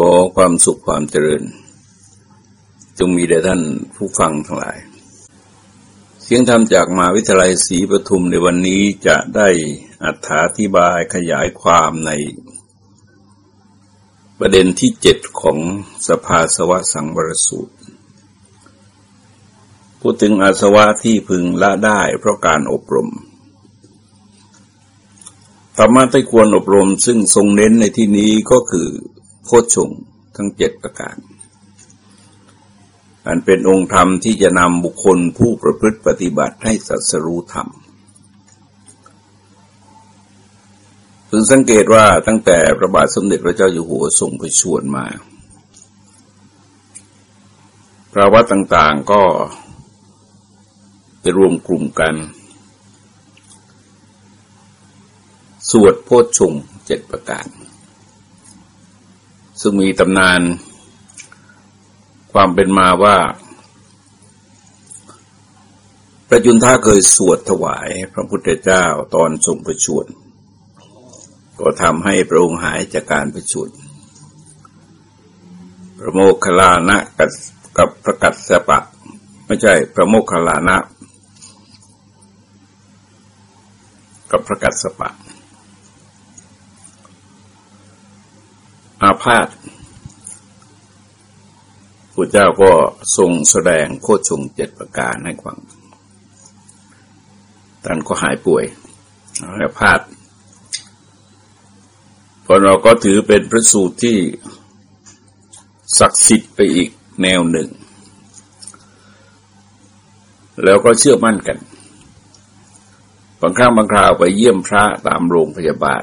ขอความสุขความเจริญ จงมีแด่ท่านผู้ฟังทั้งหลาย เสียงธรรมจากมหาวิทยาลัยศรีปทุมในวันนี้จะได้อธิบายขยายความใน ประเด็นที่เจ็ดของสภาสวะสังวรสูตร พูดถึงอาสวะที่พึงละได้เพราะการอบรมธรรมะที่ควรอบรมซึ่งทรงเน้นในที่นี้ก็คือ โพชงทั้งเจ็ดประการ อันเป็นองค์ธรรมที่จะนำบุคคลผู้ประพฤติปฏิบัติให้สัสรู้ธรรมพึงสังเกตว่าตั้งแต่พระบาทสมเด็จพระเจ้าอยู่หัวทรงไปชวนมาพระวัดต่างๆก็จะรวมกลุ่มกัน สวดโพชฌงเจ็ดประการ ซึ่งมีตำนานความเป็นมาว่า พระจุนท่าเคยสวดถวายพระพุทธเจ้าตอนทรงประชวรก็ทำให้พระองค์หายจากการประชวรพระโมคคัลลานะกับกับพระกัสสปะ ไม่ใช่พระโมคคัลลานะ กับพระกัสสปะอา พาธพระเจ้าก็ทรงแสดงโคชงเจ็ดประการให้ฟังท่านก็หายป่วยอาพาธพอเราก็ถือเป็นพระสูตรที่ศักดิ์สิทธิ์ไปอีกแนวหนึ่ง แล้วก็เชื่อมั่นกัน บางครั้งบางคราวไปเยี่ยมพระตามโรงพยาบาล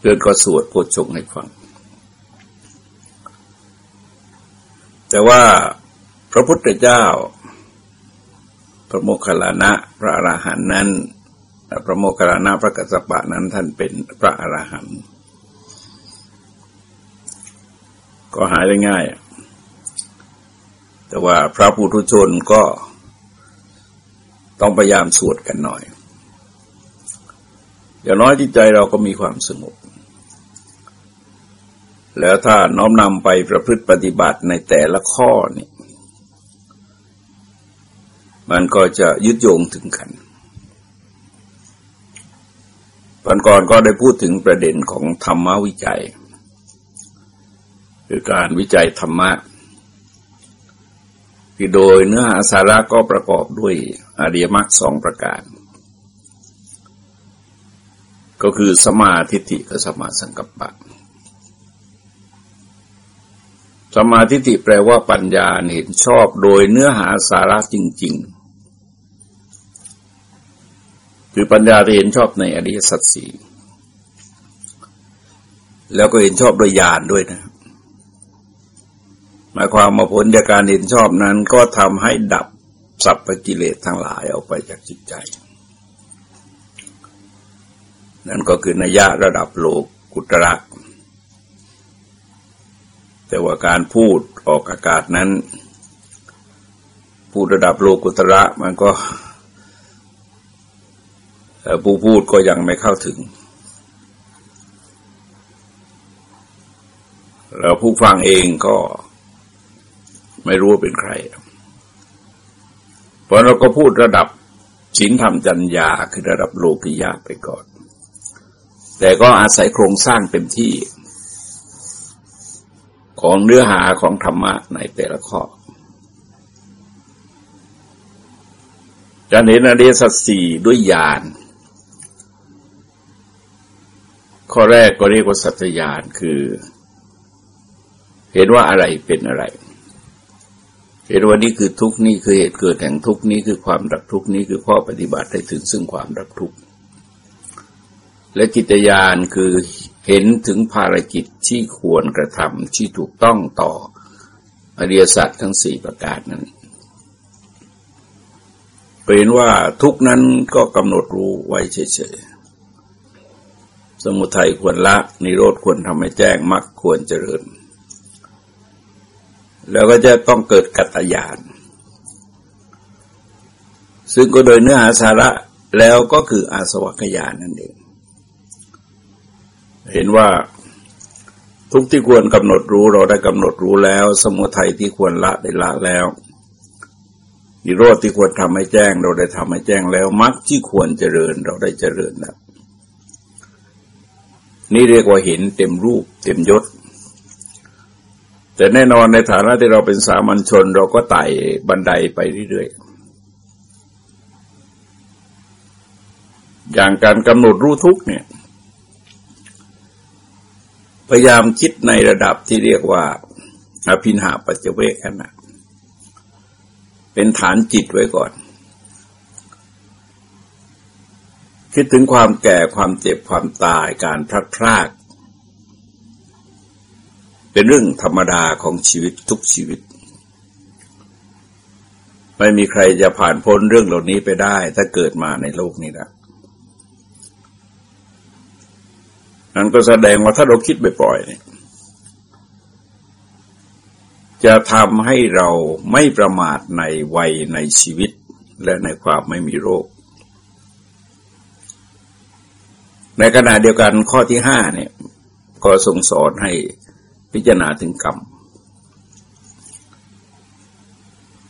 เพื่อก็สวดโพชงให้ฟัง แต่ว่าพระพุทธเจ้า พระโมคคัลลานะ พระอราหันต์นั้น พระโมคคัลลานะพระกัสสปะนั้นท่านเป็นพระอราหันต์ก็หายได้ง่าย แต่ว่าพระปุถุชนก็ต้องพยายามสวดกันหน่อย อย่างน้อยที่ใจเราก็มีความสงบ แล้วถ้าน้อมนำไปประพฤติปฏิบัติในแต่ละข้อนี่มันก็จะยึดโยงถึงกันตอนก่อนก็ได้พูดถึงประเด็นของธรรมวิจัย คือการวิจัยธรรมะที่โดยเนื้อหาสาระก็ประกอบด้วยอริยมรรคสองประการ ก็คือสมาธิิกับสมาสังกัปปะ สมาธิิแปลว่าปัญญาเห็นชอบโดยเนื้อหาสาระจริง ๆ คือปัญญาที่เห็นชอบในอริยสัจสี่แล้วก็เห็นชอบโดยญาณด้วยนะ หมายความมาผลจากการเห็นชอบนั้น ก็ทำให้ดับสัพพกิเลสทั้งหลายออกไปจากจิตใจ นั่นก็คือนัยยะระดับโลกุตระ แต่ว่าการพูดออกอากาศนั้น พูดระดับโลกุตระมันก็ผู้พูดก็ยังไม่เข้าถึง แล้วผู้ฟังเองก็ไม่รู้ว่าเป็นใคร เพราะเราก็พูดระดับศีลธรรมจัญญาคือระดับโลกิยาไปก่อน แต่ก็อาศัยโครงสร้างเต็มที่ ของเนื้อหาของธรรมะในแต่ละข้อการเห็นอริยสัจสี่ด้วยญาณข้อแรกก็เรียกว่าสัจญาณคือ เห็นว่าอะไรเป็นอะไร เห็นว่านี่คือทุกนี่คือเหตุเกิดแห่งทุกนี้คือความดับทุกนี้คือข้อปฏิบัติให้ถึงซึ่งความดับทุกข์ และจิตญาณคือเห็นถึงภารกิจที่ควรกระทำที่ถูกต้องต่ออริยสัจทั้งสี่ประการนั้นเป็นว่าทุกนั้นก็กำหนดรู้ไว้เฉยๆ สมุทัยควรละ นิโรธควรทำให้แจ้งมรรคควรเจริญ แล้วก็จะต้องเกิดกัตยาน ซึ่งก็โดยเนื้อหาสาระแล้วก็คืออาสวัคยานนั่นเอง เห็นว่าทุกที่ควรกำหนดรู้เราได้กำหนดรู้แล้ว สมุทัยที่ควรละได้ละแล้วนิโรธที่ควรทำให้แจ้ง เราได้ทำให้แจ้งแล้วมรรคที่ควรเจริญเราได้เจริญแล้วนี่เรียกว่าเห็นเต็มรูปเต็มยศ แต่แน่นอนในฐานะที่เราเป็นสามัญชน เราก็ไต่บันไดไปเรื่อยๆอย่างการกำหนดรู้ทุกเนี่ย พยายามคิดในระดับที่เรียกว่าอภินหาปัจเจเวกขณะเป็นฐานจิตไว้ก่อน คิดถึงความแก่ความเจ็บความตายการพลัดพราก เป็นเรื่องธรรมดาของชีวิตทุกชีวิต ไม่มีใครจะผ่านพ้นเรื่องเหล่านี้ไปได้ ถ้าเกิดมาในโลกนี้นะ นั่นก็แสดงว่าถ้าเราคิดบ่อยๆเนี่ยจะทำให้เราไม่ประมาทในวัยในชีวิตและในความไม่มีโรค ในขณะเดียวกันข้อที่ห้าเนี่ยก็ส่งสอนให้พิจารณาถึงกรรม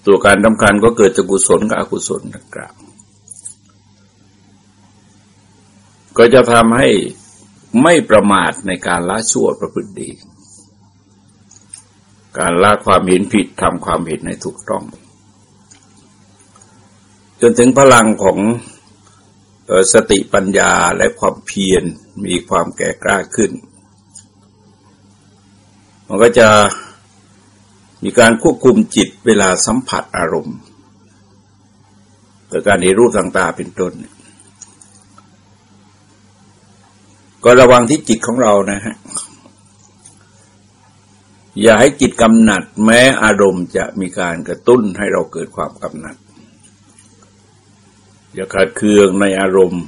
ตัวการสำคัญก็เกิดจากกุศลกับอกุศลต่างๆก็จะทำให้ ไม่ประมาทในการละชั่วประพฤติดี การละความเห็นผิดทำความเห็นให้ถูกต้อง จนถึงพลังของสติปัญญาและความเพียรมีความแก่กล้าขึ้น มันก็จะมีการควบคุมจิตเวลาสัมผัสอารมณ์แต่การเห็นรูปต่างๆเป็นต้น ก็ระวังที่จิตของเรานะฮะ อย่าให้จิตกำหนัด แม้อารมณ์จะมีการกระตุ้นให้เราเกิดความกำหนัด อย่าขัดเคืองในอารมณ์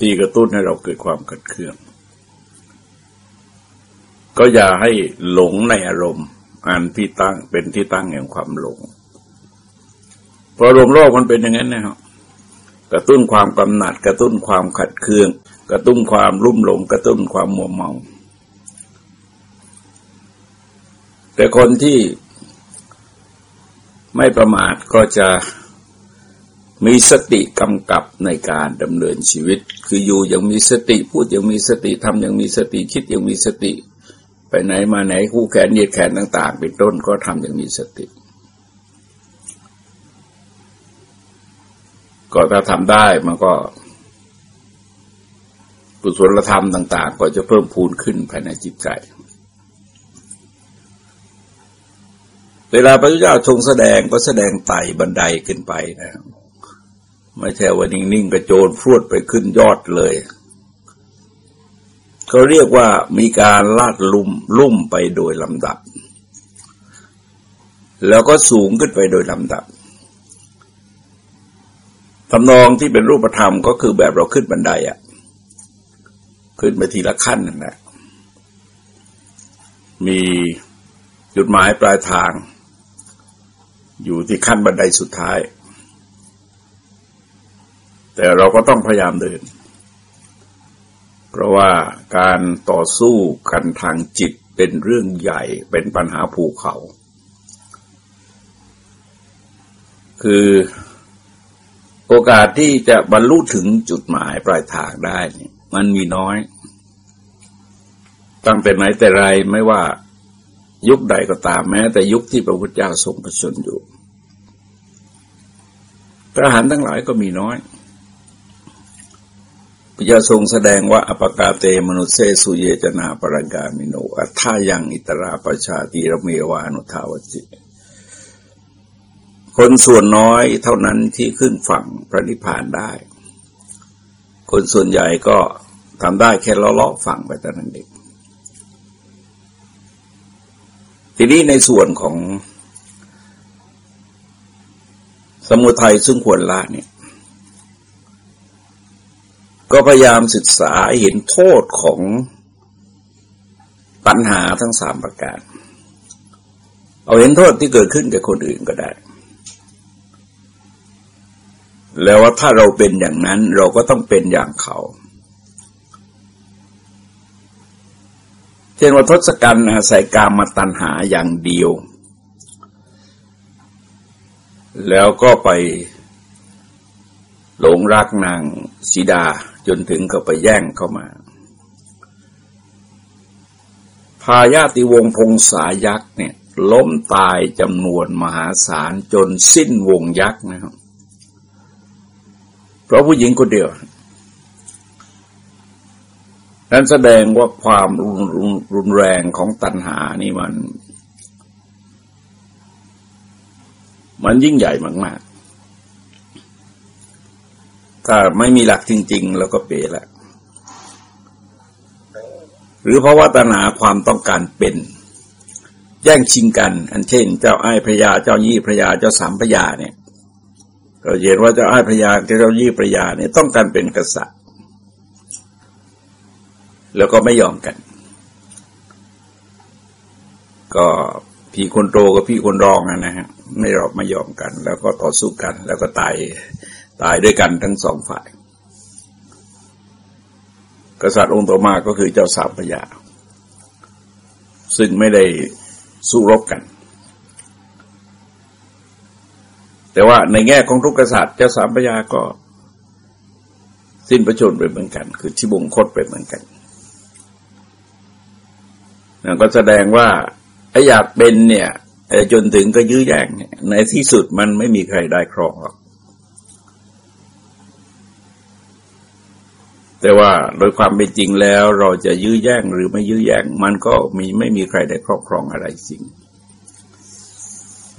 ที่กระตุ้นให้เราเกิดความขัดเคือง ก็อย่าให้หลงในอารมณ์อันที่ตั้งเป็นที่ตั้งแห่งความหลงเพราะอารมณ์โลกมันเป็นอย่างนั้นนะครับกระตุ้นความกำหนัด กระตุ้นความขัดเคือง กระตุ้นความรุ่มหลงกระตุ้นความมัวเมา แต่คนที่ไม่ประมาทก็จะมีสติกำกับในการดำเนินชีวิต คืออยู่ยังมีสติพูดยังมีสติทำยังมีสติคิดยังมีสติ ไปไหนมาไหนคู่แขนเหยียดแขนต่าง ๆ เป็นต้นก็ทำย่างมีสติ ก็ถ้าทำได้มันก็ กุศลธรรมต่างๆ ก็จะเพิ่มพูนขึ้นภายในจิตใจ เวลาพระพุทธเจ้าทรงแสดงก็แสดงไต่บันไดขึ้นไปนะไม่ใช่ว่านิ่งๆกระโจนพรวดไปขึ้นยอดเลยเขาเรียกว่ามีการลาดลุ่มลุ่มไปโดยลำดับ แล้วก็สูงขึ้นไปโดยลำดับทำนองที่เป็นรูปธรรมก็คือแบบเราขึ้นบันไดอะ่ะ ขึ้นไปทีละขั้นนั่นแหละมีจุดหมายปลายทาง อยู่ที่ขั้นบันไดสุดท้าย แต่เราก็ต้องพยายามเดิน เพราะว่าการต่อสู้กันทางจิตเป็นเรื่องใหญ่เป็นปัญหาภูเขา คือโอกาสที่จะบรรลุถึงจุดหมายปลายทางได้ มันมีน้อย ตั้งแต่ไหนแต่ไรไม่ว่ายุคใดก็ตามแม้ แต่ยุคที่พระพุทธเจ้าทรงประชนอยู่พระหันทั้งหลายก็มีน้อยพระเจ้าทรงแสดงว่าอปกาเตมนุษเซสุเยจนาปรังกามิโนอัทายังอิตราประชาติระเมวานุทาวจิ คนส่วนน้อยเท่านั้นที่ขึ้นฝั่งพระนิพพานได้ คนส่วนใหญ่ก็ ทำได้แค่เล้อๆฝั่งไปแต่นั้นเองทีนี้ในส่วนของ สมุทัยซึ่งควรละเนี่ย ก็พยายามศึกษาเห็นโทษของปัญหาทั้งสามประการ เอาเห็นโทษที่เกิดขึ้นกับคนอื่นก็ได้ แล้วว่าถ้าเราเป็นอย่างนั้นเราก็ต้องเป็นอย่างเขา เช่นว่าทศกัณฐ์อาศัยกามมาตัณหาอย่างเดียว แล้วก็ไปหลงรักนางสีดาจนถึงกับไปแย่งเข้ามา พายาติวงพงษายักษ์เนี่ย ล้มตายจำนวนมหาศาลจนสิ้นวงยักษ์นะครับ เพราะผู้หญิงคนเดียว นั้นแสดงว่าความรุนแรงของตัณหานี่มัน มันยิ่งใหญ่มาก ๆ ถ้าไม่มีหลักจริง ๆ แล้วก็เปรละ หรือเพราะว่าตัณหาความต้องการเป็น แย่งชิงกัน อันเช่น เจ้าไอ้พระยาเจ้ายี่พระยาเจ้าสามพระยาเนี่ยเราเห็นว่าเจ้าไอ้พระยาเจ้ายี่พระยาเนี่ยต้องการเป็นกษัตริย์ แล้วก็ไม่ยอมกัน ก็พี่คนโตกับพี่คนรองนะฮะไม่รอบไม่ยอมกัน แล้วก็ต่อสู้กัน แล้วก็ตายตายด้วยกันทั้งสองฝ่าย กษัตริย์องค์ต่อมาก็คือเจ้าสามพระยา ซึ่งไม่ได้สู้รบกัน แต่ว่าในแง่ของทุกกษัตริย์เจ้าสามพยาก็ สิ้นประชนไปเหมือนกัน คือที่บงคตไปเหมือนกัน ก็แสดงว่าไอ้อยากเป็นเนี่ยจนถึงก็ยื้อแย่งในที่สุดมันไม่มีใครได้ครองหรอกแต่ว่าโดยความเป็นจริงแล้วเราจะยื้อแย่งหรือไม่ยื้อแย่งมันก็มีไม่มีใครได้ครอบครองอะไรจริง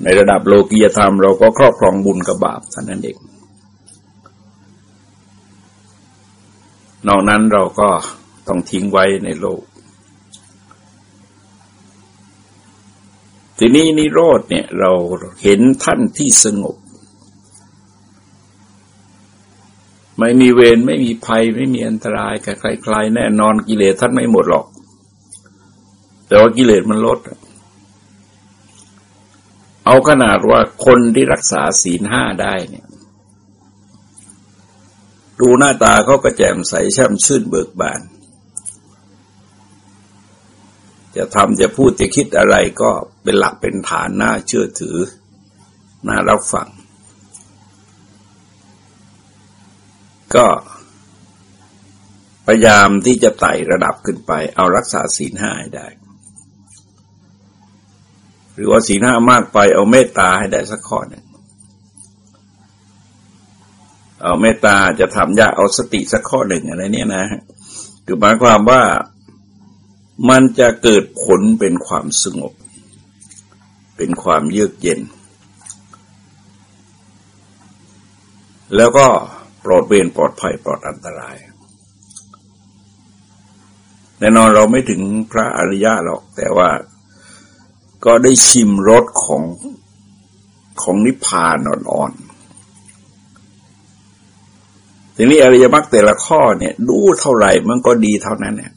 ในระดับโลกียธรรมเราก็ครอบครองบุญกับบาปเท่านั้นเองนอกนั้นเราก็ต้องทิ้งไว้ในโลก ทีนี้นิโรธเนี่ยเราเห็นท่านที่สงบ ไม่มีเวรไม่มีภัยไม่มีอันตรายกับใครๆแน่นอนกิเลสท่านไม่หมดหรอก แต่ว่ากิเลสมันลด เอาขนาดว่าคนที่รักษาศีลห้าได้เนี่ย ดูหน้าตาเขาก็แจ่มใสช่ำชื่นเบิกบานจะทำจะพูดจะคิดอะไรก็ เป็นหลักเป็นฐานน่าเชื่อถือ น่ารับฟัง ก็พยายามที่จะไต่ระดับขึ้นไป เอารักษาศีลห้าให้ได้ หรือว่าศีลห้ามากไปเอาเมตตาให้ได้สักข้อหนึ่งเอาเมตตาจะทำยากเอาสติสักข้อหนึ่งอะไรเนี้ยนะคือหมายความว่ามันจะเกิดผลเป็นความสงบ เป็นความเยือกเย็น แล้วก็ปลอดเวรปลอดภัยปลอดอันตราย แน่นอนเราไม่ถึงพระอริยะหรอก แต่ว่าก็ได้ชิมรสของของนิพพานอ่อนๆทีนี้อริยมรรคแต่ละข้อเนี่ย ดูเท่าไหร่มันก็ดีเท่านั้นเนี่ย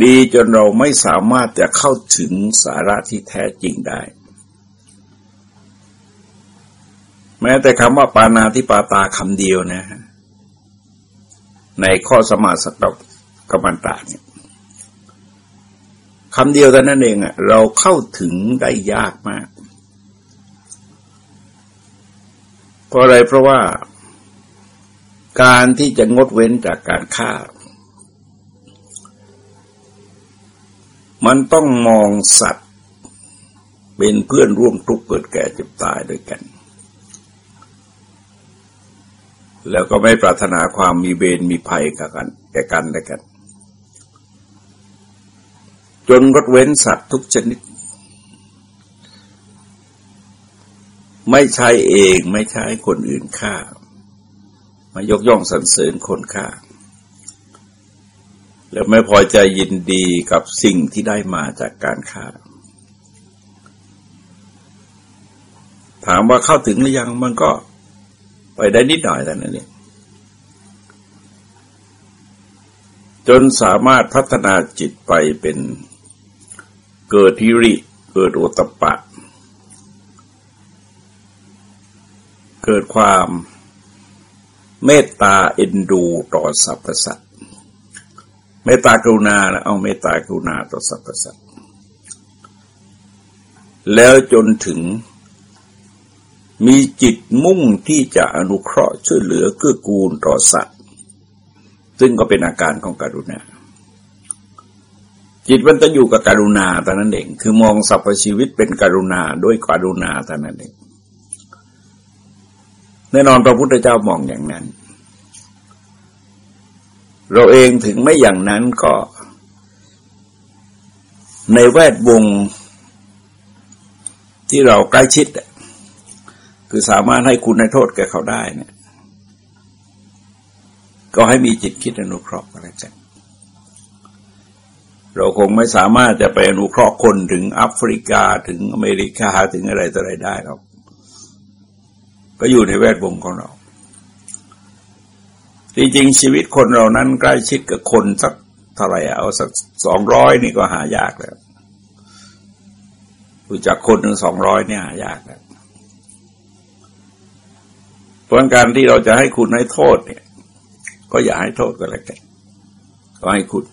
ดีจนเราไม่สามารถจะเข้าถึงสาระที่แท้จริงได้ แม้แต่คำว่าปานาธิปาตาคำเดียวนะ ในข้อสมาสกับกรรมันตาเนี่ยคำเดียวแต่นั้นเองอะเราเข้าถึงได้ยากมาก เพราะอะไรเพราะว่าการที่จะงดเว้นจากการฆ่า มันต้องมองสัตว์ เป็นเพื่อนร่วมทุกข์เกิดแก่เจ็บตายด้วยกัน แล้วก็ไม่ปรารถนาความมีเวรมีภัยกับกันแก่กันและกัน จนงดเว้นสัตว์ทุกชนิด ไม่ใช้เองไม่ใช้คนอื่นฆ่ามายกย่องสรรเสริญคนฆ่า แล้วไม่พอใจยินดีกับสิ่งที่ได้มาจากการฆ่าถามว่าเข้าถึงหรือยังมันก็ไปได้นิดหน่อยแต่นั้นเองจนสามารถพัฒนาจิตไปเป็นเกิดทิริ เกิดโอตปะ เกิดความเมตตาเอ็นดูต่อสรรพสัตว์ เมตตากรุณาแล้วเอาเมตตากรุณาต่อสรรพสัตว์แล้วจนถึงมีจิตมุ่งที่จะอนุเคราะห์ช่วยเหลือเกื้อกูลต่อสัตว์ ซึ่งก็เป็นอาการของกรุณา จิตมันจะอยู่กับกรุณาแต่นั้นเอง คือมองสรรพชีวิตเป็นกรุณาด้วยกรุณาแต่นั้นเองแน่นอนพระพุทธเจ้ามองอย่างนั้น เราเองถึงไม่อย่างนั้นก็ ในแวดวงที่เราใกล้ชิด คือสามารถให้คุณในโทษแก่เขาได้เนี่ย ก็ให้มีจิตคิดอนุเคราะห์อะไรกันเราคงไม่สามารถจะไปอนุเคราะห์คนถึงแอฟริกาถึงอเมริกาถึงอะไรต่ออะไรได้หรอกก็อยู่ในแวดวงของเรา จริงๆชีวิตคนเรานั้นใกล้ชิดกับคนสักเท่าไหร่เอาสักสองร้อยนี่ก็หายากแล้วรู้จักคนหนึ่งสองร้อยเนี่ยหายากแล้วเพราะการที่เราจะให้คุณให้โทษเนี่ย ก็อย่าให้โทษก็แล้วกันก็ให้คุณ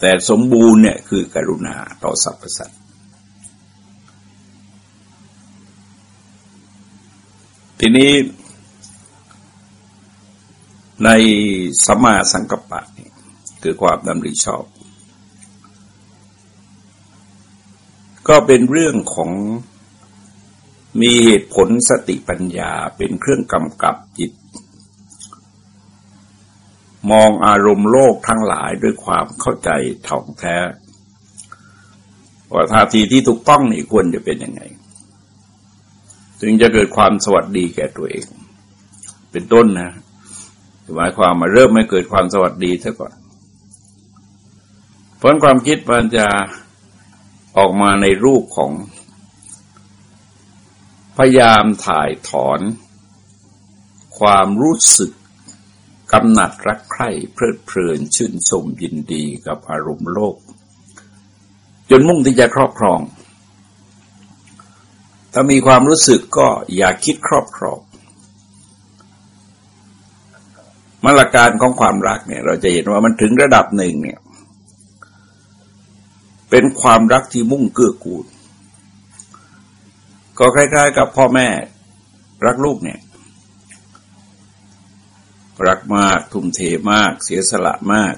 แต่สมบูรณ์เนี่ยคือกรุณาต่อสรรพสัตว์ ทีนี้ในสัมมาสังกัปปะคือความดำริชอบ ก็เป็นเรื่องของมีเหตุผลสติปัญญาเป็นเครื่องกำกับจิต มองอารมณ์โลกทั้งหลายด้วยความเข้าใจถ่องแท้ว่าท่าทีที่ถูกต้องนี่ควรจะเป็นยังไง จึงจะเกิดความสวัสดีแก่ตัวเอง เป็นต้นนะหมายความมาเริ่มไม่เกิดความสวัสดีซะก่อนผลความคิดมันจะออกมาในรูปของ พยายามถ่ายถอน ความรู้สึกกำหนัดรักใคร่เพลิดเพลินชื่นชมยินดีกับอารมณ์โลก จนมุ่งที่จะครอบครอง ถ้ามีความรู้สึกก็อย่าคิดครอบครองมาตรการของความรักเนี่ย เราจะเห็นว่ามันถึงระดับหนึ่งเนี่ย เป็นความรักที่มุ่งเกื้อกูล ก็คล้ายๆ กับพ่อแม่รักลูกเนี่ย รักมากทุ่มเทมาก เสียสละมาก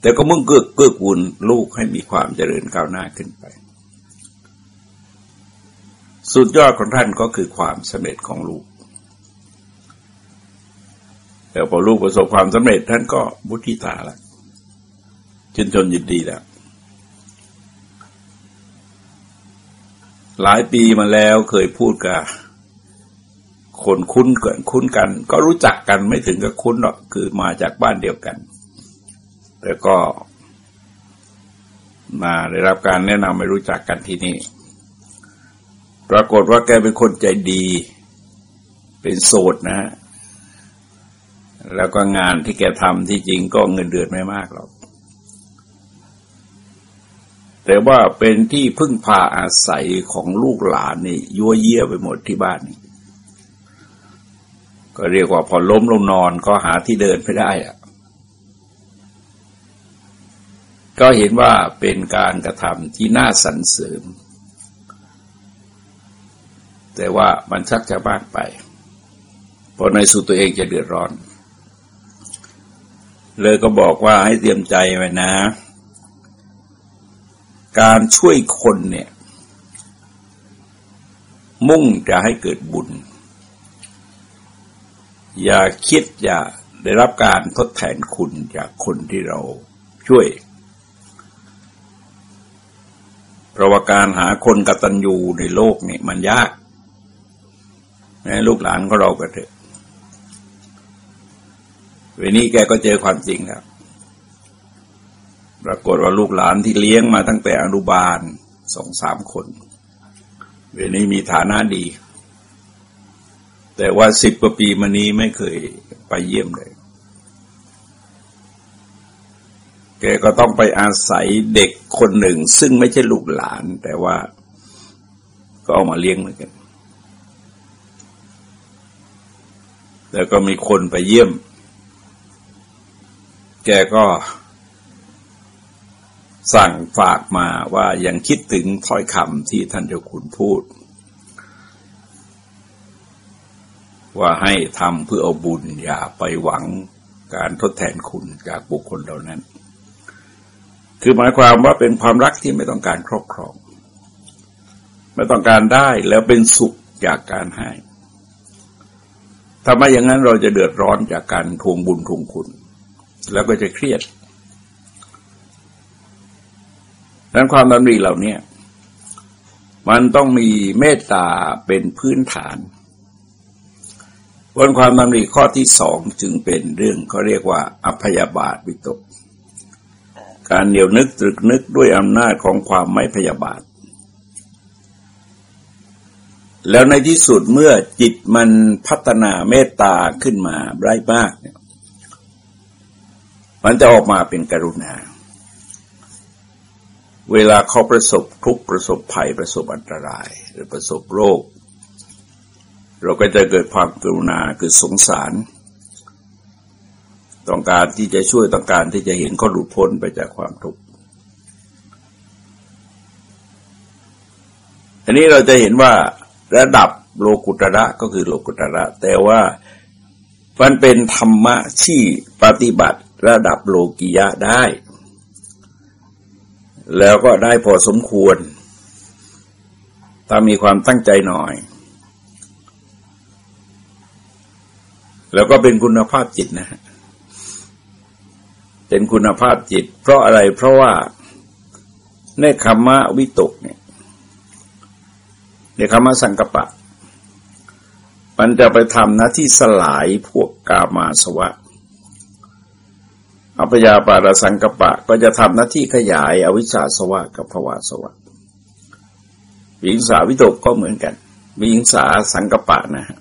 แต่ก็มุ่งเกื้อเกื้อกูลลูกให้มีความเจริญก้าวหน้าขึ้นไป สุดยอดของท่านก็คือความสำเร็จของลูกแต่พอลูกประสบความสำเร็จท่านก็บุติตาละจนจนยินดีแล้วหลายปีมาแล้วเคยพูดกับคนคุ้นเกินคุ้นกัน ก็รู้จักกันไม่ถึงกับคุ้นหรอกคือมาจากบ้านเดียวกัน แต่ก็มาได้รับการแนะนำให้รู้จักกันที่นี่ ปรากฏว่าแกเป็นคนใจดี เป็นโสดนะฮะแล้วก็งานที่แกทำที่จริงก็เงินเดือนไม่มากหรอก แต่ว่าเป็นที่พึ่งพาอาศัยของลูกหลานนี่ยั่วเยี่ยไปหมดที่บ้านนี่ก็เรียกว่าพอล้มลงนอนก็หาที่เดินไม่ได้อะก็เห็นว่าเป็นการกระทำที่น่าสรรเสริญ แต่ว่ามันชักจะมากไปเพราะในสุดตัวเองจะเดือดร้อน เลยก็บอกว่าให้เตรียมใจไว้นะ การช่วยคนเนี่ย มุ่งจะให้เกิดบุญ อย่าคิดอย่าได้รับการทดแทนคุณจากคนที่เราช่วยเพราะว่าการหาคนกตัญญูในโลกนี่มันยาก ลูกหลานของเราก็เถอะเวนี้แกก็เจอความจริงแล้วปรากฏว่าลูกหลานที่เลี้ยงมาตั้งแต่อนุบาลสองสามคน เวนี้มีฐานะดี แต่ว่าสิบกว่าปีมานี้ไม่เคยไปเยี่ยมเลย แกก็ต้องไปอาศัยเด็กคนหนึ่ง ซึ่งไม่ใช่ลูกหลาน แต่ว่าก็เอามาเลี้ยงเหมือนกัน แล้วก็มีคนไปเยี่ยม แกก็สั่งฝากมาว่ายังคิดถึงถ้อยคำที่ท่านเจ้าคุณพูด ว่าให้ทำเพื่อเอาบุญอย่าไปหวังการทดแทนคุณจากบุคคลเหล่านั้น คือหมายความว่าเป็นความรักที่ไม่ต้องการครอบครอง ไม่ต้องการได้แล้วเป็นสุขจากการให้ ถ้าไม่อย่างนั้นเราจะเดือดร้อนจากการทวงบุญทวงคุณ แล้วก็จะเครียดนั้นความดำริเหล่านี้มันต้องมีเมตตาเป็นพื้นฐานบนความดำริข้อที่สองจึงเป็นเรื่องเขาเรียกว่าอภยาบาทวิตก การเหนียวนึกตรึกนึกด้วยอำนาจของความไม่พยาบาท แล้วในที่สุดเมื่อจิตมันพัฒนาเมตตาขึ้นมาไร้มากเนี่ยมันจะออกมาเป็นกรุณา เวลาเขาประสบทุกประสบภัยประสบอันตราย หรือประสบโรค เราก็จะเกิดความกรุณาคือสงสาร ต้องการที่จะช่วยต้องการที่จะเห็นเขาหลุดพ้นไปจากความทุกข์อันนี้เราจะเห็นว่า ระดับโลกุตระก็คือโลกุตระ แต่ว่ามันเป็นธรรมะที่ปฏิบัติระดับโลกิยะได้ แล้วก็ได้พอสมควร ถ้ามีความตั้งใจหน่อย แล้วก็เป็นคุณภาพจิตนะฮะเป็นคุณภาพจิต เพราะอะไรเพราะว่าในคำว่าวิตกเนี่ย ในคำว่าสังกปะ มันจะไปทำหน้าที่สลายพวกกามาสวะอัปยาปารสังกปะก็จะทำหน้าที่ขยายอวิชชาสวะกับภวาสวะวิงสาวิตกก็เหมือนกันวิงสาสังกปะนะฮะ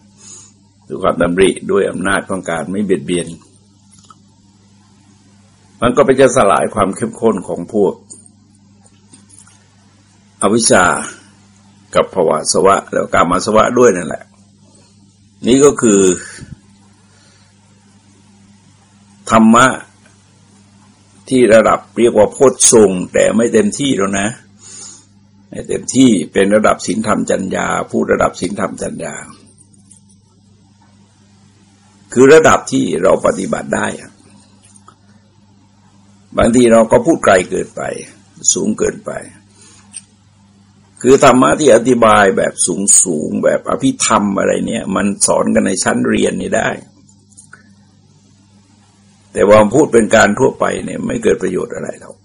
ด้วยความดำริด้วยอำนาจของการไม่เบียดเบียน มันก็ไปจะสลายความเข้มข้นของพวก อวิชชา กับภวาสวะ แล้วกามาสวะด้วยนั่นแหละ นี่ก็คือ ธรรมะที่ระดับเรียกว่าโพชทรงแต่ไม่เต็มที่แล้วนะไม่เต็มที่เป็นระดับศีลธรรมจัญญาผู้ระดับศีลธรรมจัญญา คือระดับที่เราปฏิบัติได้ บางทีเราก็พูดไกลเกินไป สูงเกินไป คือธรรมะที่อธิบายแบบสูงสูงแบบอภิธรรมอะไรเนี่ย มันสอนกันในชั้นเรียนนี่ได้ แต่ว่าพูดเป็นการทั่วไปเนี่ยไม่เกิดประโยชน์อะไรหรอก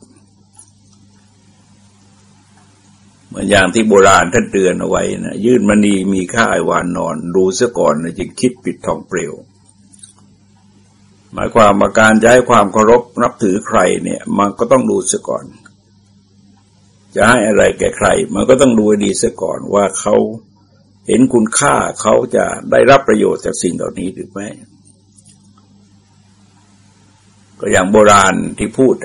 เหมือนอย่างที่โบราณท่านเตือนเอาไว้นะยื่นมณีมีค่าไอวานนอน ดูซะก่อนนะจึงคิดปิดทองเปลวหมายความว่าการจะให้ความเคารพนับถือใครเนี่ย มันก็ต้องดูซะก่อน จะให้อะไรแก่ใคร มันก็ต้องดูดีซะก่อนว่าเขาเห็นคุณค่าเขาจะได้รับประโยชน์จากสิ่งเหล่านี้หรือไม่ก็อย่างโบราณที่พูด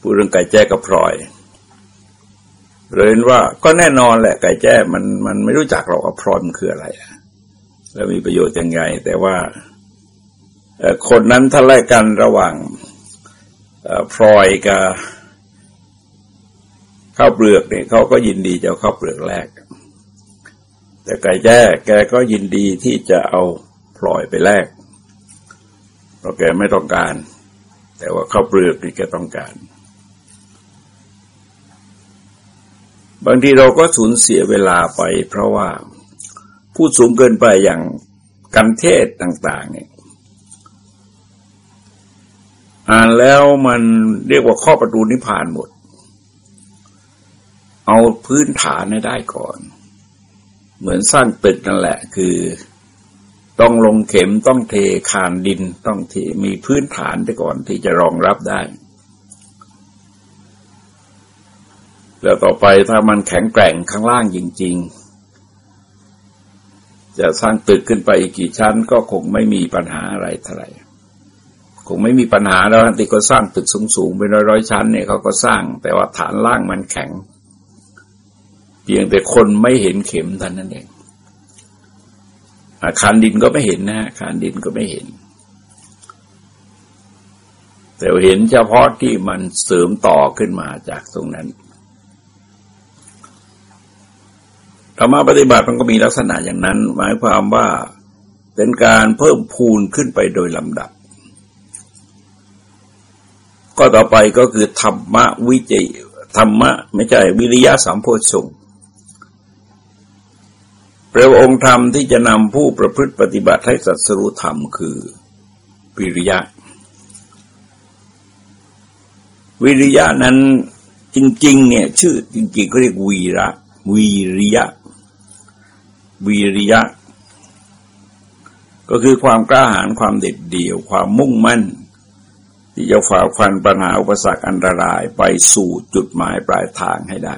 พูดเรื่องไก่แจ้กับพลอยเลยว่าก็แน่นอนแหละไก่แจ้มันมันไม่รู้จักหรอกว่าพลอยมันคืออะไร แล้วมีประโยชน์ยังไง แต่ว่าคนนั้นถ้าแลกกันระหว่างพลอยกับ ข้าวเปลือกเนี่ยเขาก็ยินดีจะเอาข้าวเปลือกแลกแต่ไก่แจ้แกก็ยินดีที่จะเอาพลอยไปแลกเพราะแกไม่ต้องการ แต่ว่าข้าวเปลือกนี่แกต้องการ บางทีเราก็สูญเสียเวลาไป เพราะว่าพูดสูงเกินไปอย่างกันเทศต่าง ๆ เนี่ยอ่านแล้วมันเรียกว่าข้อประตูนิพพานหมด เอาพื้นฐานให้ได้ก่อน เหมือนสร้างตึกนั่นแหละ คือ ต้องลงเข็มต้องเทคานดินต้องเทมีพื้นฐานไปก่อนที่จะรองรับได้ แล้วต่อไปถ้ามันแข็งแกร่งข้างล่างจริง ๆ จะสร้างตึกขึ้นไปอีกกี่ชั้น ก็คงไม่มีปัญหาอะไรเท่าไหร่คงไม่มีปัญหาแล้วทันทีก็สร้างตึกสูงๆเป็นร้อยๆชั้นเนี่ยเขาก็สร้าง แต่ว่าฐานล่างมันแข็ง เพียงแต่คนไม่เห็นเข็มท่านั้นเองอาคารดินก็ไม่เห็นนะอาคารดินก็ไม่เห็น แต่เห็นเฉพาะที่มันเสริมต่อขึ้นมาจากตรงนั้นธรรมะปฏิบัติมันก็มีลักษณะอย่างนั้น หมายความว่าเป็นการเพิ่มพูนขึ้นไปโดยลำดับ ก็ต่อไปก็คือธรรมะวิจัยธรรมะไม่ใช่วิริยะสามโพชง พระองค์ธรรมที่จะนำผู้ประพฤติปฏิบัติให้สัตสรุธรรมคือวิริยะ วิริยะนั้นจริง ๆ เนี่ย ชื่อจริงๆเขาเรียกวีระวีริยะ วีริยะ ก็คือความกล้าหาญความเด็ดเดี่ยว ความมุ่งมั่น ที่จะฝ่าฟันปัญหาอุปสรรคอันตรายไปสู่จุดหมายปลายทางให้ได้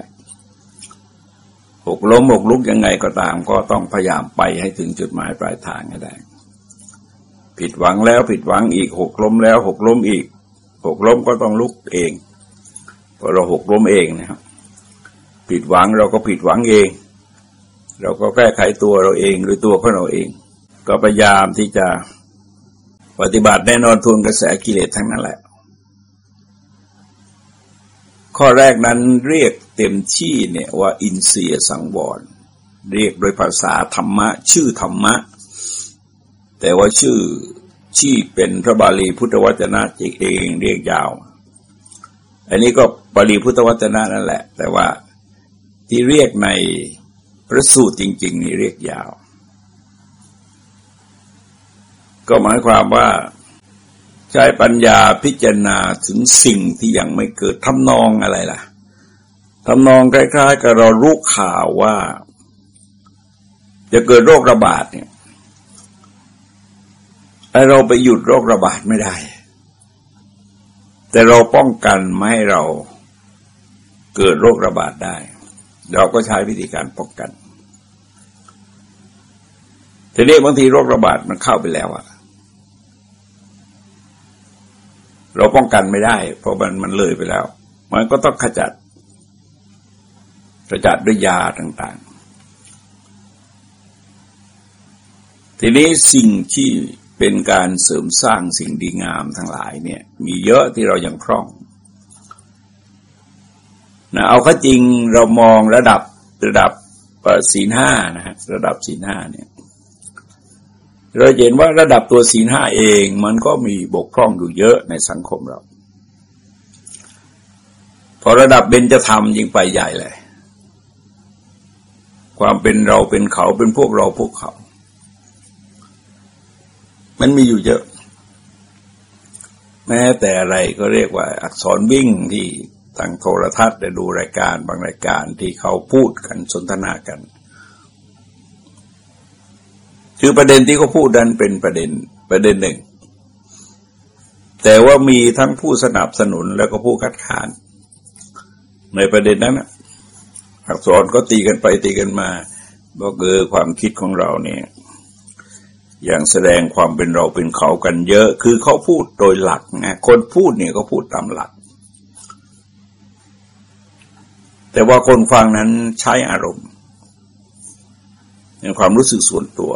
หกล้มหกลุกยังไงก็ตาม ก็ต้องพยายามไปให้ถึงจุดหมายปลายทางให้ได้ ผิดหวังแล้วผิดหวังอีกหกล้มแล้วหกล้มอีกหกล้มก็ต้องลุกเองพอเราหกล้มเองนะครับผิดหวังเราก็ผิดหวังเอง เราก็แก้ไขตัวเราเองหรือตัวของเราเอง ก็พยายามที่จะปฏิบัติแน่นอนทวนกระแสกิเลสทั้งนั้นแหละ ข้อแรกนั้นเรียก เต็มที่เนี่ยว่าอินเสียสังวร เรียกโดยภาษาธรรมะ ชื่อธรรมะ แต่ว่าชื่อที่เป็นพระบาลีพุทธวจนะจิเองเรียกยาว อันนี้ก็บาลีพุทธวจนะนั่นแหละ แต่ว่าที่เรียกในพระสูตรจริง ๆ นี่เรียกยาว ก็หมายความว่าใช้ปัญญาพิจารณาถึงสิ่งที่ยังไม่เกิดทำนองอะไรล่ะ ทำนองคล้ายๆกับเรารู้ข่าวว่า จะเกิดโรคระบาดเนี่ยไอเราไปหยุดโรคระบาดไม่ได้ แต่เราป้องกันไม่ให้เราเกิดโรคระบาดได้ เราก็ใช้วิธีการป้องกันทีนี้บางทีโรคระบาดมันเข้าไปแล้วอะเราป้องกันไม่ได้ เพราะมันมันเลยไปแล้ว มันก็ต้องขจัด ขจัดด้วยยาต่าง ๆ ทีนี้สิ่งที่เป็นการเสริมสร้างสิ่งดีงามทั้งหลายเนี่ยมีเยอะที่เรายังพร่องนะเอาข้อจริงเรามองระดับระดับศีลห้านะฮะระดับศีลห้าเนี่ยเราเห็นว่าระดับตัวศีลห้าเองมันก็มีบกพร่องอยู่เยอะในสังคมเรา พอระดับเบญจธรรมยิ่งไปใหญ่เลย ความเป็นเราเป็นเขาเป็นพวกเราพวกเขา มันมีอยู่เยอะ แม้แต่อะไรก็เรียกว่า อักษรวิ่งที่ทางโทรทัศน์ได้ดูรายการบางรายการที่เขาพูดกันสนทนากัน คือประเด็นที่เขาพูดนั้นเป็นประเด็นประเด็นหนึ่ง แต่ว่ามีทั้งผู้สนับสนุนแล้วก็ผู้คัดค้านในประเด็นนั้น อักษรก็ตีกันไปตีกันมาบอกเออความคิดของเราเนี่ยอย่างแสดงความเป็นเราเป็นเขากันเยอะ คือเขาพูดโดยหลักนะคนพูดเนี่ยก็พูดตามหลัก แต่ว่าคนฟังนั้นใช้อารมณ์ในความรู้สึกส่วนตัว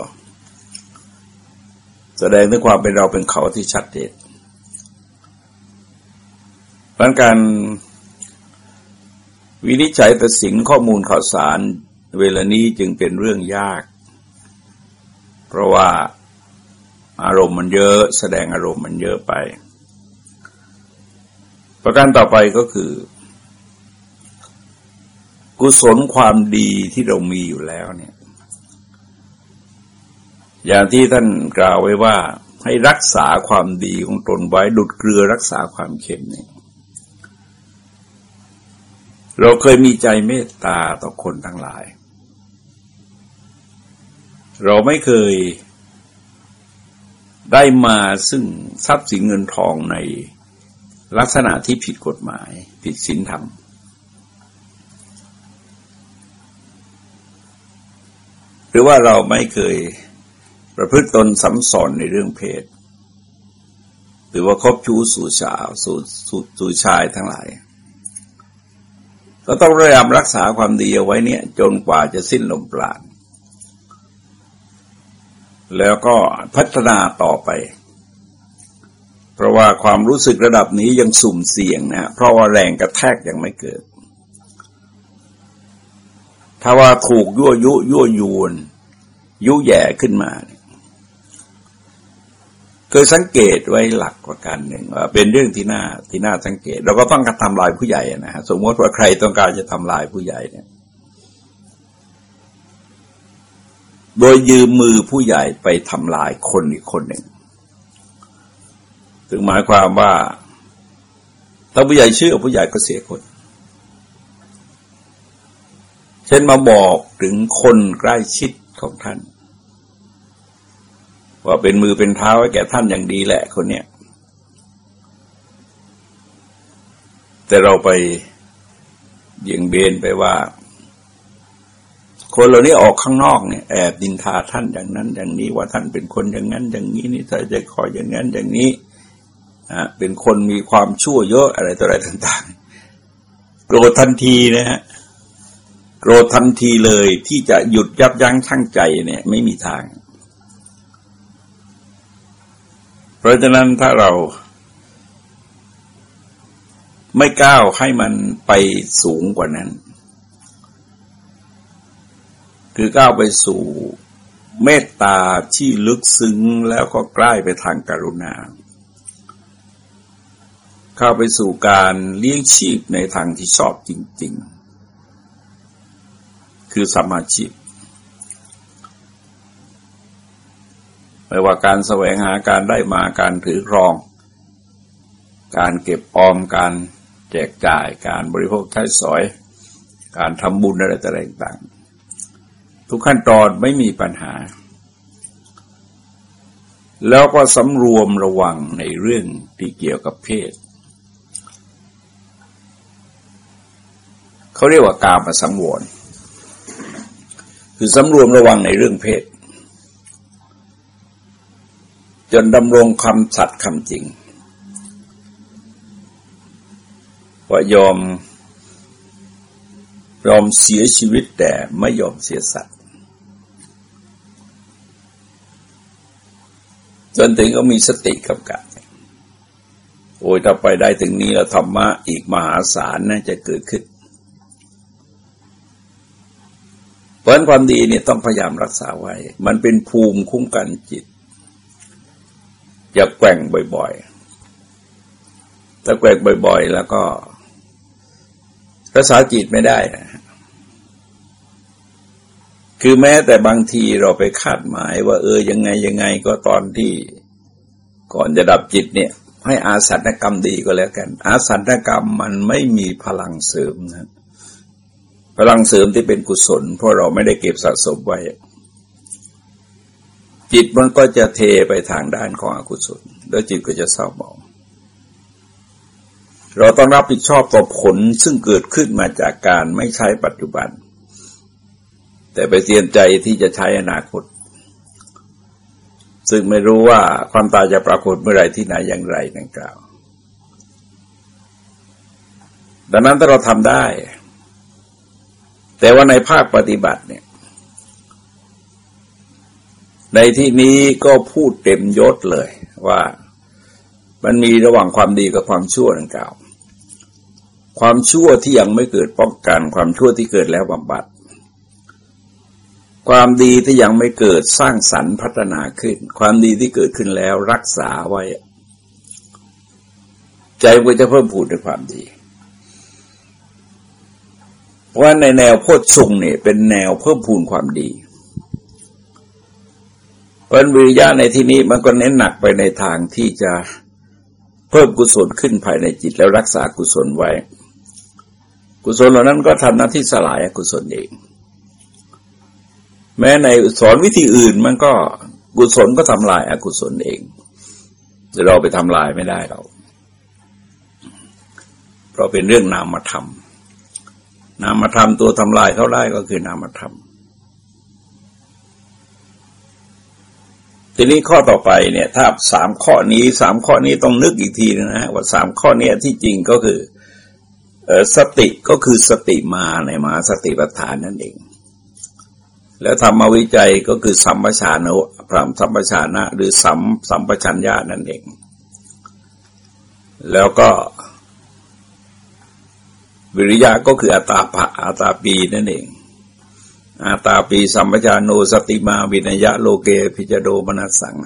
แสดงถึงความเป็นเราเป็นเขาที่ชัดเจนเพราะการ วินิจฉัยตัดสินข้อมูลข่าวสารเวลานี้จึงเป็นเรื่องยาก เพราะว่าอารมณ์มันเยอะแสดงอารมณ์มันเยอะไป ประการต่อไปก็คือ กุศลความดีที่เรามีอยู่แล้วเนี่ย อย่างที่ท่านกล่าวไว้ว่าให้รักษาความดีของตนไว้ดุดเกลือรักษาความเค็มเนี่ย เราเคยมีใจเมตตาต่อคนทั้งหลาย เราไม่เคยได้มาซึ่งทรัพย์สินเงินทองในลักษณะที่ผิดกฎหมาย ผิดศีลธรรม หรือว่าเราไม่เคยประพฤติตนสัมสอนในเรื่องเพศ หรือว่าคบชู้สู่สาวสู่สู่สู่ชายทั้งหลาย ก็ต้องพยายามรักษาความดีเอาไว้เนี่ย จนกว่าจะสิ้นลมปราณแล้วก็พัฒนาต่อไป เพราะว่าความรู้สึกระดับนี้ยังสุ่มเสี่ยงนะเพราะว่าแรงกระแทกยังไม่เกิด ถ้าว่าถูกยั่วยุยั่วยวนยุแย่ขึ้นมาเคยสังเกตไว้หลักประการหนึ่งว่าเป็นเรื่องที่น่าที่น่าสังเกต เราก็ต้องการทำลายผู้ใหญ่นะฮะสมมติว่าใครต้องการจะทำลายผู้ใหญ่เนี่ย โดยยืมมือผู้ใหญ่ไปทำลายคนอีกคนหนึ่งถึงหมายความว่าถ้าผู้ใหญ่เชื่อผู้ใหญ่ก็เสียคน เช่นมาบอกถึงคนใกล้ชิดของท่าน ว่าเป็นมือเป็นเท้าให้แก่ท่านอย่างดีแหละคนเนี้ยแต่เราไปเบี่ยงเบนไปว่า คนเหล่านี้ออกข้างนอกเนี่ยแอบดินทาท่านอย่างนั้น อย่างนี้ว่าท่านเป็นคนอย่างนั้น อย่างนี้นี่ใจใจคอยอย่างนั้นอย่างนี้อ่าเป็นคนมีความชั่วเยอะอะไรต่ออะไรต่างๆโกรธทันทีนะฮะโกรธทันทีเลยที่จะหยุดยับยั้งชั่งใจเนี่ย ไม่มีทาง เพราะฉะนั้นถ้าเราไม่ก้าวให้มันไปสูงกว่านั้น คือก้าวไปสู่เมตตาที่ลึกซึ้งแล้วก็ใกล้ไปทางการุณา เข้าไปสู่การเลี้ยงชีพในทางที่ชอบจริง ๆ คือสมาชิพ ไม่ว่าการแสวงหาการได้มาการถือครอง การเก็บออมการแจกจ่ายการบริโภคใช้สอย การทำบุญอะไรต่างๆ ทุกขั้นตอนไม่มีปัญหา แล้วก็สำรวมระวังในเรื่องที่เกี่ยวกับเพศเขาเรียกว่าการมาสังวรคือสำรวมระวังในเรื่องเพศ จนดำรงคำสัตย์คำจริง ว่ายอมยอมเสียชีวิตแต่ไม่ยอมเสียสัตว์จนถึงก็มีสติกำกับโอ้ยถ้าไปได้ถึงนี้แล้วธรรมะอีกมหาศาลน่าจะเกิดขึ้น เพราะความดีเนี่ยต้องพยายามรักษาไว้ มันเป็นภูมิคุ้มกันจิต อย่าแกว่งบ่อยๆ ถ้าแกว่งบ่อย ๆ แล้วก็รักษาจิตไม่ได้นะคือแม้แต่บางทีเราไปคาดหมายว่า เออยังไงยังไงก็ตอนที่ก่อนจะดับจิตเนี่ย ให้อาสันกรรมดีก็แล้วกัน อาสันกรรมมันไม่มีพลังเสริมนะพลังเสริมที่เป็นกุศล เพราะเราไม่ได้เก็บสะสมไว้ จิตมันก็จะเทไปทางด้านของอกุศลแล้วจิตก็จะเศร้าหมองเราต้องรับผิดชอบต่อผลซึ่งเกิดขึ้นมาจากการไม่ใช้ปัจจุบัน แต่ไปเตียนใจที่จะใช้อนาคต ซึ่งไม่รู้ว่าความตายจะปรากฏเมื่อไรที่ไหนอย่างไรนั่นกล่าว ดังนั้นถ้าเราทำได้ แต่ว่าในภาคปฏิบัติเนี่ย ในที่นี้ก็พูดเต็มยศเลยว่ามันมีระหว่างความดีกับความชั่วนั่นกล่าว ความชั่วที่ยังไม่เกิดป้องกัน ความชั่วที่เกิดแล้วบำบัด ความดีที่ยังไม่เกิดสร้างสรรค์พัฒนาขึ้น ความดีที่เกิดขึ้นแล้วรักษาไว้ ใจก็จะเพิ่มพูนในความดี เพราะในแนวโพชฌงเนี่ยเป็นแนวเพิ่มพูนความดี พราะวิริยะในที่นี้มันก็เน้นหนักไปในทางที่จะเพิ่มกุศลขึ้นภายในจิตแล้วรักษากุศลไว้ กุศลเหล่านั้นก็ทำหน้าที่สลายกุศลเอง แม้ในสอนวิธีอื่นมันก็กุศลก็ทำลายอกุศลเองเราไปทำลายไม่ได้เราเพราะเป็นเรื่องนามธรรมนามธรรมตัวทำลายเขาได้ก็คือนามธรรม ทีนี้ข้อต่อไปเนี่ย ถ้าสามข้อนี้สามข้อนี้ต้องนึกอีกทีนะฮะว่าสามข้อนี้ที่จริงก็คือสติก็คือสติมาในมหาสติปัฏฐานนั่นเอง แล้วธรรมวิจัยก็คือสัมปชานุปพรามสัมปชานะหรือสัมสัมปชัญญะนั่นเอง แล้วก็วิริยะก็คืออัตาภะอัตาปีนั่นเอง อาตาปีสัมปชานโนสติมาวินยะโลเกพิจโดมนัสสัง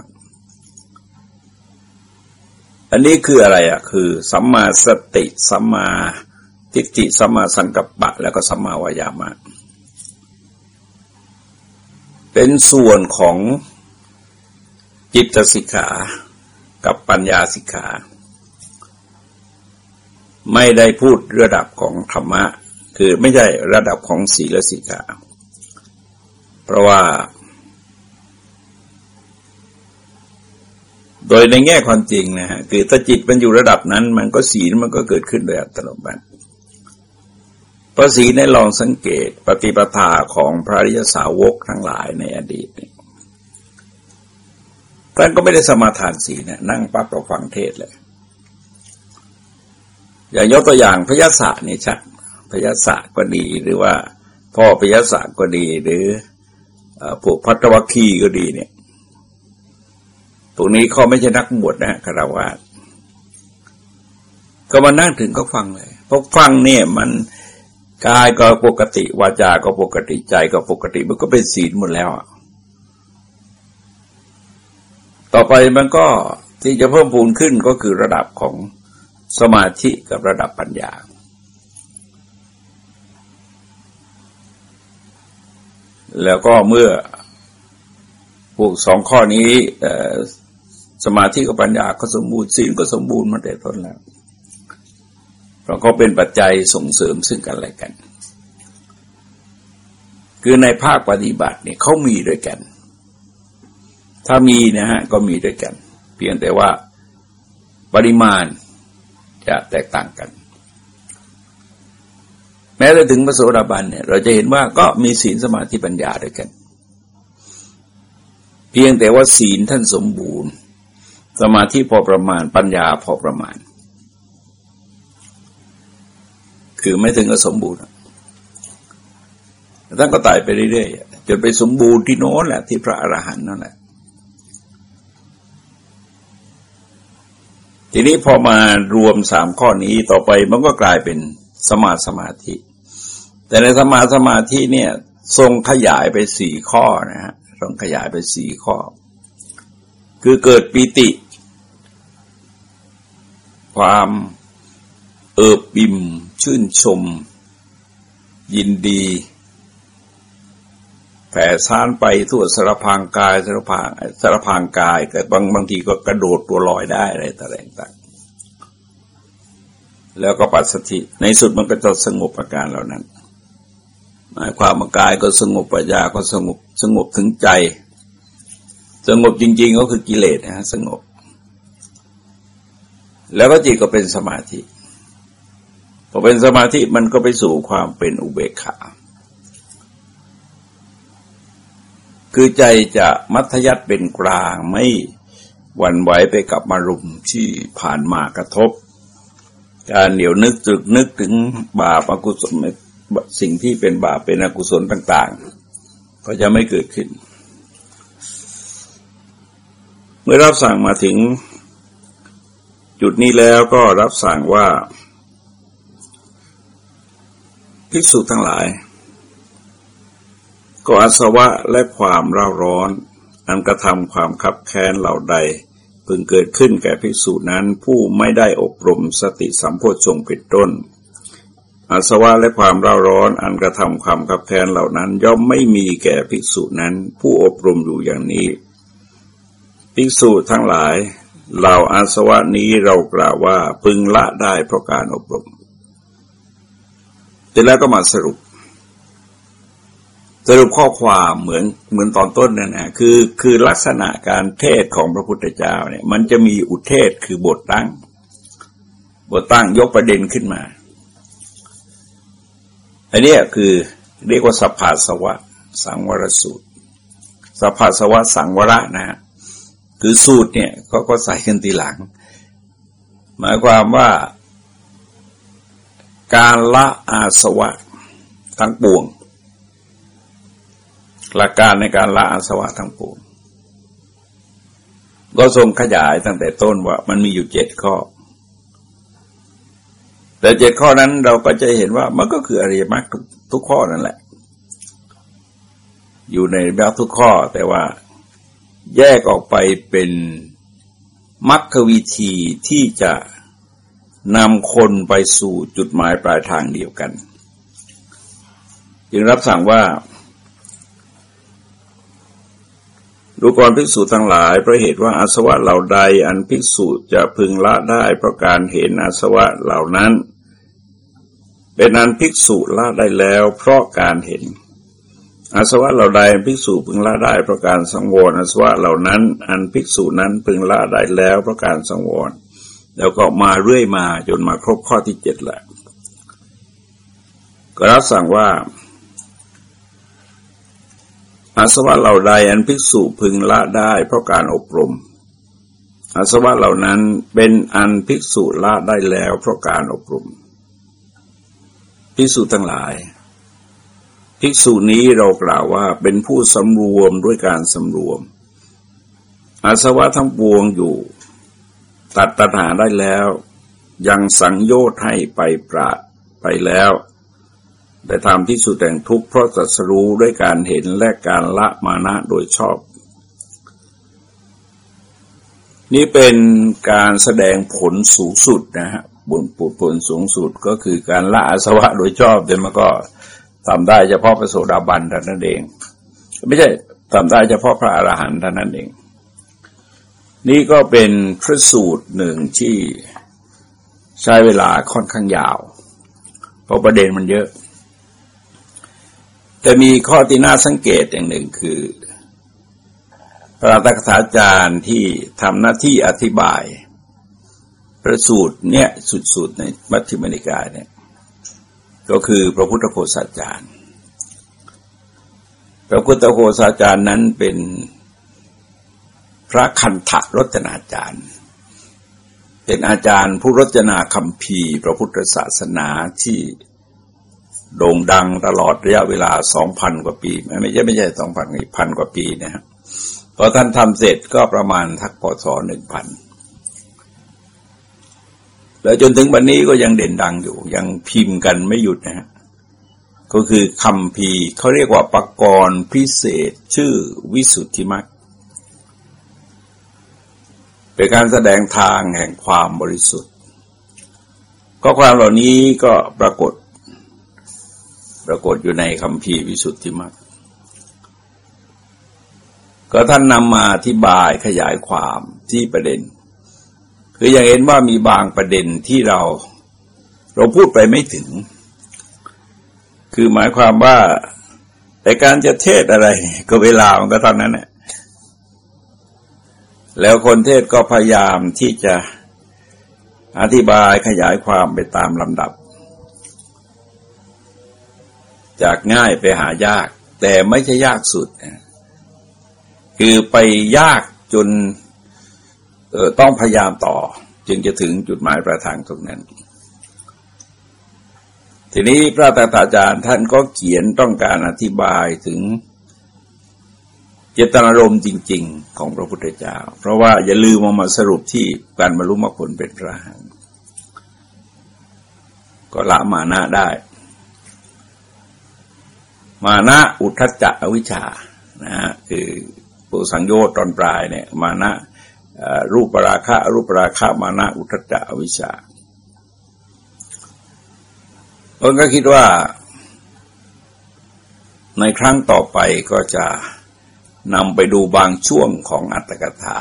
อันนี้คืออะไรอะ คือสัมมาสติสัมมาทิฏฐิสัมมาสังกัปปะ แล้วก็สัมมาวายามะ เป็นส่วนของจิตสิกขากับปัญญาสิกขาไม่ได้พูดระดับของธรรมะ คือไม่ใช่ระดับของศีลสิกขา เพราะว่า โดยในแง่ความจริงนะฮะคือถ้าจิตมันอยู่ระดับนั้น มันก็ศีลมันก็เกิดขึ้นโดยอัตโนมัติพระศีลในลองสังเกตปฏิปทาของพระริยสาวกทั้งหลายในอดีตท่านก็ไม่ได้สมาทานศีลนะนั่งปั๊บเราฟังเทศเลยอย่างยกตัวอย่างพยาศาสนี่ชัดพยาศาสก็ดีหรือว่า พ่อพยาศาสก็ดีหรือ พวกพัตวัคคีก็ดีเนี่ยพวกนี้เขาไม่ใช่นักบวชนะคารวะก็มานั่งถึงก็ฟังเลยเพราะฟังเนี่ยมันกายก็ปกติวาจาก็ปกติใจก็ปกติมันก็เป็นศีลหมดแล้วต่อไปมันก็ที่จะเพิ่มพูนขึ้นก็คือระดับของสมาธิกับระดับปัญญา แล้วก็เมื่อพวกสองข้อนี้สมาธิกับปัญญาก็สมบูรณ์ศีลก็สมบูรณ์มาแต่ต้นแล้วเราก็เป็นปัจจัยส่งเสริมซึ่งกันและกัน คือในภาคปฏิบัติเนี่ยเขามีด้วยกัน ถ้ามีนะฮะก็มีด้วยกัน เพียงแต่ว่าปริมาณจะแตกต่างกัน แม้แต่ถึงพระโสดาบันเนี่ยเราจะเห็นว่าก็มีศีลสมาธิปัญญาด้วยกัน เพียงแต่ว่าศีลท่านสมบูรณ์ สมาธิพอประมาณปัญญาพอประมาณ คือไม่ถึงกับสมบูรณ์ท่านก็ตายไปเรื่อยๆจนไปสมบูรณ์ที่โน้นแหละที่พระอรหันต์นั่นแหละทีนี้พอมารวมสามข้อนี้ต่อไปมันก็กลายเป็นสมาสมาธิ แต่ในสมาสมาธิเนี่ย ทรงขยายไปสี่ข้อนะฮะทรงขยายไปสี่ข้อ คือเกิดปีติ ความเอิบบิ่ม ชื่นชม ยินดี แผ่ซ่านไปทั่วสารพางกายสารพางสารพางกายแต่บางบางทีก็กระโดดตัวลอยได้อะไรต่างๆแล้วก็ปัสสติในสุดมันก็จะสงบอาการเหล่านั้น หมายความกายก็สงบปัญญาก็สงบสงบถึงใจ สงบจริง ๆ ก็คือกิเลสนะสงบ แล้วก็จิตก็เป็นสมาธิพอเป็นสมาธิมันก็ไปสู่ความเป็นอุเบกขา คือใจจะมัธยัติเป็นกลางไม่หวั่นไหวไปกับมารุมที่ผ่านมากระทบ การเหนียวนึกจึกนึกถึงบาปอกุศล สิ่งที่เป็นบาปเป็นอกุศลต่าง ๆ ก็จะไม่เกิดขึ้น เมื่อรับสั่งมาถึงจุดนี้แล้วก็รับสั่งว่าภิกษุทั้งหลาย ก็อาสวะและความร่าร้อน อันกระทำความคับแค้นเหล่าใดพึงเกิดขึ้นแก่ภิกษุนั้นผู้ไม่ได้อบรมสติสัมโพชฌงค์ผิดต้น อาสวะและความร่าร้อนอันกระทำความคับแค้นเหล่านั้น ย่อมไม่มีแก่ภิกษุนั้น ผู้อบรมอยู่อย่างนี้ ภิกษุทั้งหลายเหล่าอาสวะนี้เรากล่าวว่าพึงละได้เพราะการอบรมแต่แล้วก็มาสรุป สรุปข้อความเหมือนเหมือนตอนต้นนั่นนะคือคือลักษณะการเทศของพระพุทธเจ้าเนี่ย มันจะมีอุเทศคือบทตั้ง บทตั้งยกประเด็นขึ้นมา อันนี้คือเรียกว่าสภาสวะสังวรสูตร สภาสวะสังวระนะฮะคือสูตรเนี่ยก็ก็ใส่ขึ้นทีหลัง หมายความว่าการละอาสวะทั้งปวง หลักการในการละอาสวะทั้งปวง ก็ทรงขยายตั้งแต่ต้นว่ามันมีอยู่เจ็ดข้อ แต่เจ็ดข้อนั้นเราก็จะเห็นว่ามันก็คืออริยมรรคทุกทุกข้อนั่นแหละ อยู่ในแบบทุกข้อแต่ว่าแยกออกไปเป็นมรรควิธีที่จะนำคนไปสู่จุดหมายปลายทางเดียวกัน จึงรับสั่งว่าดูกรภิกษุทั้งหลายเพราะเหตุว่าอาสวะเหล่าใดอันภิกษุจะพึงละได้เพราะการเห็นอาสวะเหล่านั้น เป็นอันภิกษุละได้แล้ว เพราะการเห็น อาสวะเหล่าใดภิกษุพึงละได้เพราะการสังวรอาสวะเหล่านั้น อันภิกษุนั้นพึงละได้แล้วเพราะการสังวร แล้วก็มาเรื่อยมาจนมาครบข้อที่เจ็ดแหละก็รับสั่งว่า อาสวะเหล่าใดอันภิกษุพึงละได้เพราะการอบรม อาสวะเหล่านั้นเป็นอันภิกษุละได้แล้วเพราะการอบรม ภิกษุทั้งหลาย ภิกษุนี้เรากล่าวว่าเป็นผู้สำรวมด้วยการสำรวม อาสวะทั้งปวงอยู่ ตัดตัณหาได้แล้ว ยังสังโยชน์ให้ไปปราดไปแล้วได้ทำที่สุดแห่งทุกข์เพราะสัสรู้ด้วยการเห็นและการละมานะโดยชอบ นี่เป็นการแสดงผลสูงสุดนะฮะ บนผลผลสูงสุดก็คือการละอาสวะโดยชอบเดี๋ยวมันก็ทำได้เฉพาะพระโสดาบันเท่านั้นเอง ไม่ใช่ทำได้เฉพาะพระอรหันต์เท่านั้นเอง นี่ก็เป็นพระสูตรหนึ่งที่ใช้เวลาค่อนข้างยาว เพราะประเด็นมันเยอะ แต่มีข้อที่น่าสังเกตอย่างหนึ่งคือพระตักษาจารย์ที่ทำหน้าที่อธิบาย ประสูตรเนี่ยสุดๆในมัชฌิมนิกายเนี่ยก็คือพระพุทธโฆษาจารย์ พระพุทธโฆษาจารย์นั้นเป็นพระคันธรจนาจารย์ เป็นอาจารย์ผู้รจนาคำพีพระพุทธศาสนาที่โด่งดังตลอดระยะเวลาสองพันกว่าปี ไม่ใช่ไม่ใช่สองพันพันกว่าปีนะฮะพอท่านทำเสร็จก็ประมาณทักปศหนึ่งพัน แล้วจนถึงวันนี้ก็ยังเด่นดังอยู่ ยังพิมพ์กันไม่หยุดนะฮะก็คือคำพีเขาเรียกว่าปกรณ์พิเศษชื่อวิสุทธิมรรคเป็นการแสดงทางแห่งความบริสุทธิ์ข้อความเหล่านี้ก็ปรากฏ ปรากฏอยู่ในคำพีวิสุทธิมรรคก็ท่านนำมาอธิบายขยายความที่ประเด็น คืออย่างเห็นว่ามีบางประเด็นที่เรา เราพูดไปไม่ถึง คือหมายความว่าแต่การจะเทศอะไร ก็เวลามันก็เท่านั้นแหละแล้วคนเทศก็พยายามที่จะอธิบายขยายความไปตามลำดับ จากง่ายไปหายาก แต่ไม่ใช่ยากสุด คือไปยากจน ต้องพยายามต่อจึงจะถึงจุดหมายปลายทางตรงนั้น ทีนี้พระตถาจารย์ท่านก็เขียนต้องการอธิบายถึงเจตนารมณ์จริง ๆ ของพระพุทธเจ้า เพราะว่าอย่าลืมมามาสรุปที่การบรรลุมรรคผลเป็นพระหันก็ละมานะได้ มานะอุทจจะอวิชชานะฮะคือปุสังโยตอนปลายเนี่ย มานะ รูปราคะรูปราคะมานะอุทจจะอวิชชาผมก็คิดว่า ในครั้งต่อไปก็จะนำไปดูบางช่วงของอัตถกถา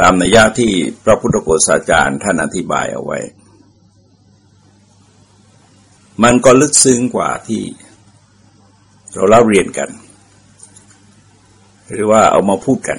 ตามนัยยะที่พระพุทธโฆษาจารย์ท่านอธิบายเอาไว้ มันก็ลึกซึ้งกว่าที่เราเล่าเรียนกัน หรือว่าเอามาพูดกัน